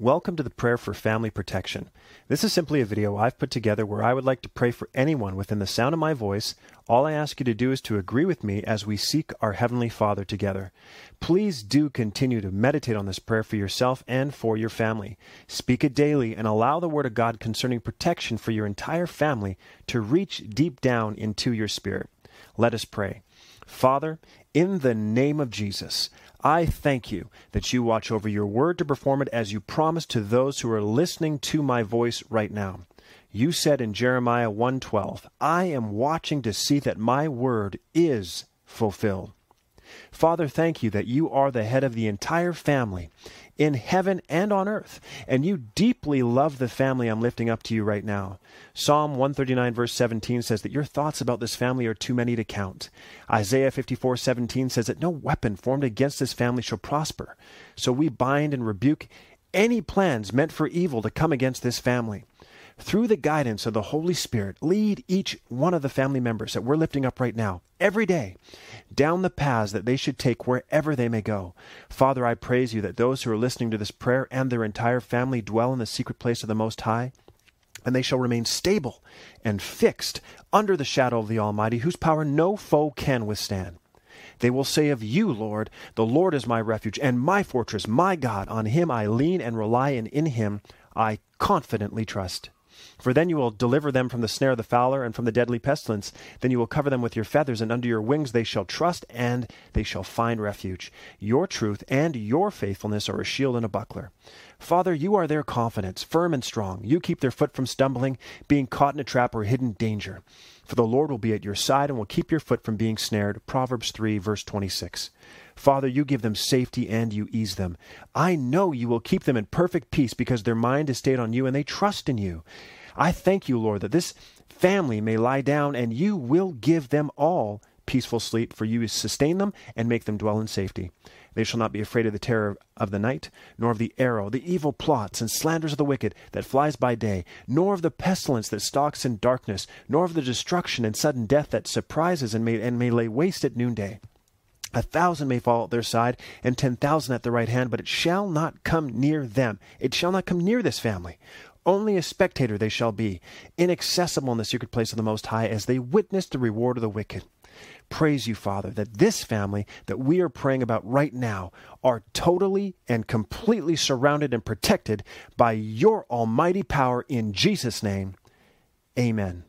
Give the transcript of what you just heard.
Welcome to the Prayer for Family Protection. This is simply a video I've put together where I would like to pray for anyone within the sound of my voice. All I ask you to do is to agree with me as we seek our Heavenly Father together. Please do continue to meditate on this prayer for yourself and for your family. Speak it daily and allow the Word of God concerning protection for your entire family to reach deep down into your spirit. Let us pray. Father, in the name of Jesus, I thank you that you watch over your word to perform it as you promised to those who are listening to my voice right now. You said in Jeremiah 1:12, "I am watching to see that my word is fulfilled." Father, thank you that you are the head of the entire family in heaven and on earth. And you deeply love the family I'm lifting up to you right now. Psalm 139, verse 17 says that your thoughts about this family are too many to count. Isaiah 54, 17 says that no weapon formed against this family shall prosper. So we bind and rebuke any plans meant for evil to come against this family through the guidance of the Holy Spirit, lead each one of the family members that we're lifting up right now, every day, down the paths that they should take wherever they may go. Father, I praise you that those who are listening to this prayer and their entire family dwell in the secret place of the Most High, and they shall remain stable and fixed under the shadow of the Almighty, whose power no foe can withstand. They will say of you, Lord, The Lord is my refuge and my fortress, my God. On him I lean and rely, and in him I confidently trust. For then you will deliver them from the snare of the fowler and from the deadly pestilence. Then you will cover them with your feathers, and under your wings they shall trust, and they shall find refuge. Your truth and your faithfulness are a shield and a buckler. Father, you are their confidence, firm and strong. You keep their foot from stumbling, being caught in a trap or hidden danger. For the Lord will be at your side and will keep your foot from being snared. Proverbs 3, verse 26. Father, you give them safety and you ease them. I know you will keep them in perfect peace because their mind is stayed on you and they trust in you. I thank you, Lord, that this family may lie down and you will give them all peaceful sleep, for you sustain them and make them dwell in safety. They shall not be afraid of the terror of the night, nor of the arrow, the evil plots and slanders of the wicked that flies by day, nor of the pestilence that stalks in darkness, nor of the destruction and sudden death that surprises and may, and may lay waste at noonday. A thousand may fall at their side, and ten thousand at their right hand, but it shall not come near them. It shall not come near this family. Only a spectator they shall be, inaccessible in the secret place of the Most High, as they witness the reward of the wicked. Praise you, Father, that this family that we are praying about right now are totally and completely surrounded and protected by your almighty power in Jesus' name. Amen.